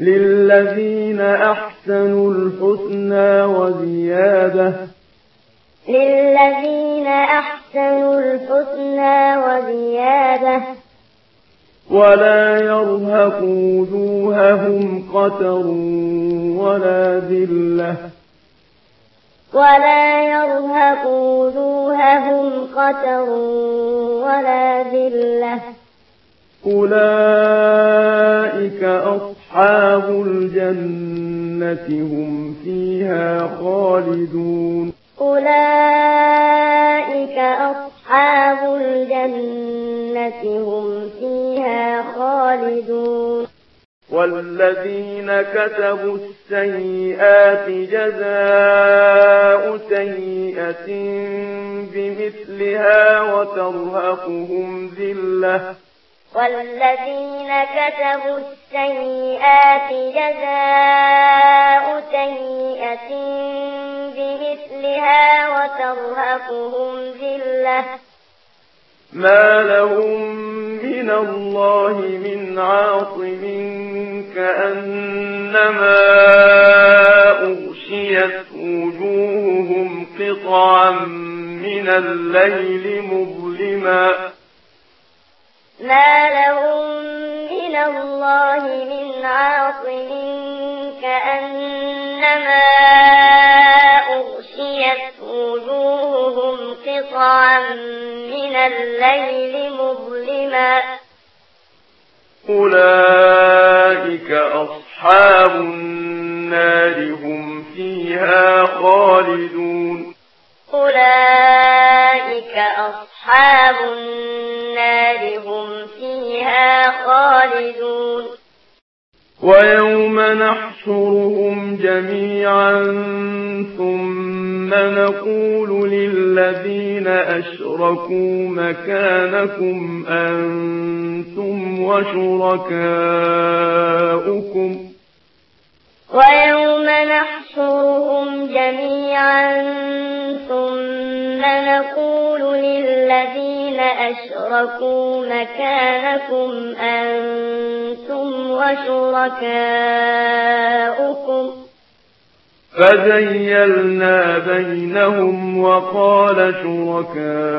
للذين أحسنوا الحسنى وزيادة. للذين أحسنوا الحسنى وزيادة. ولا يرهق وجوههم قتر ولا ذلة. ولا يرهق وجوههم قتر ولا ذلة. أولئك أصحاب أصحاب الجنة هم فيها خالدون أولئك أصحاب الجنة هم فيها خالدون والذين كتبوا السيئات جزاء سيئة بمثلها وترهقهم ذلة والذين كتبوا السيئات جزاء سيئة بمثلها وترهقهم ذلة. ما لهم من الله من عاصم كأنما أغشيت وجوههم قطعا من الليل مظلما. قطعا من الليل مظلما. أولئك أصحاب النار هم فيها خالدون. أولئك أصحاب النار هم فيها خالدون. ويوم نحشرهم جميعا ثم نقول للذين أشركوا مكانكم أنتم وشركاؤكم ويوم نحشرهم جميعا ثم نقول للذين أشركوا مكانكم بينكم أنتم وشركاؤكم فزيّلنا بينهم وقال شركاؤهم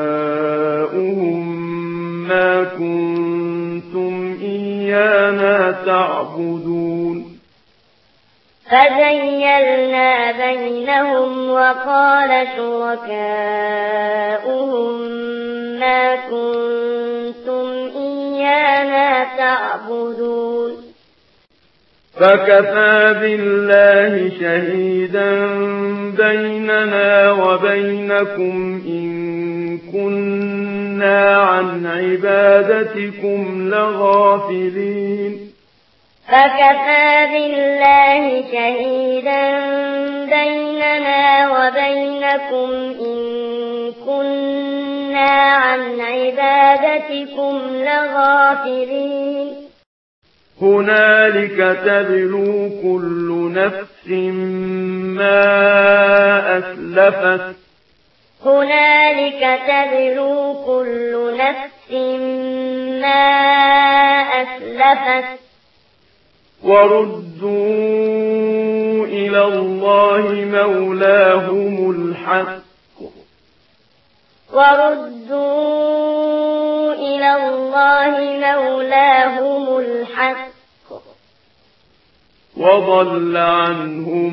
ما كنتم إيانا تعبدون فزيّلنا بينهم وقال شركاؤهم ما كنتم إيانا تعبدون. فكفى بالله شهيدا بيننا وبينكم إن كنا عن عبادتكم لغافلين. فكفى بالله شهيدا بيننا وبينكم إن كنا عن عبادتكم لغافرين هنالك تبلو كل نفس ما أسلفت. هنالك تبلو كل نفس ما أسلفت. وردوا إلى الله مولاهم الحق. وردوا إلى الله مولاهم الحق. وضل عنهم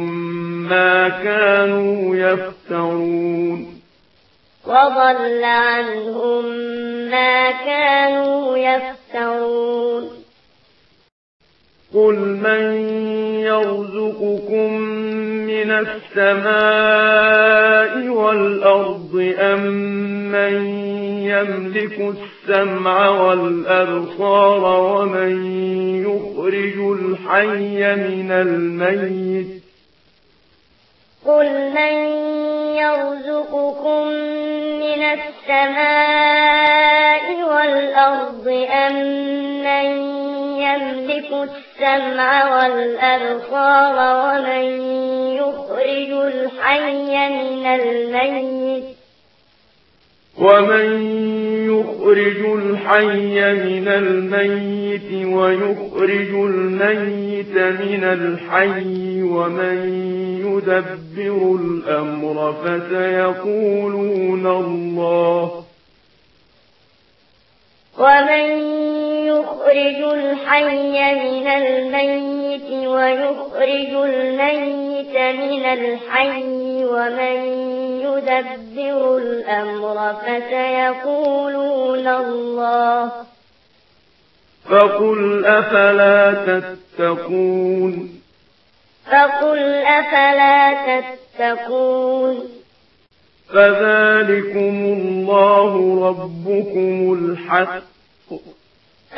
ما كانوا يفترون. وضل عنهم ما كانوا يفترون. قل من يرزقكم من السماء والأرض أمن أم يملك السمع والأبصار ومن يخرج الحي من الميت قل من يرزقكم من السماء والأرض أمن أم يملك السمع والأبصار ومن يخرج الحي من الميت ومن يخرج الحي من الميت ويخرج الميت من الحي ومن يدبر الأمر فسيقولون الله ومن يخرج الحي من الميت ويخرج الميت من الحي ومن يدبر الأمر فسيقولون الله فقل أفلا تتقون فقل أفلا تتقون فذلكم الله ربكم الحق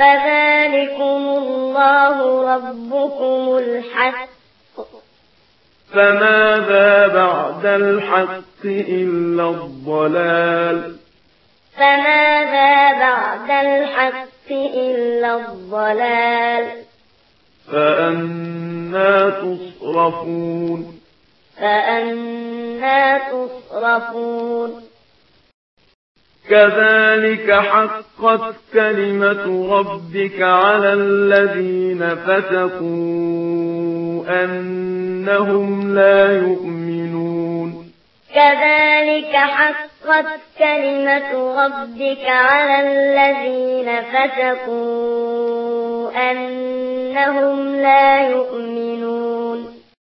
فذلكم الله ربكم الحق فماذا بعد الحق إلا الضلال فماذا بعد الحق إلا الضلال فأنا تصرفون فأنا تصرفون كذلك حقت كلمة ربك على الذين فتقوا أنهم لا يؤمنون كذلك حقت كلمة ربك على الذين فتقوا أنهم لا يؤمنون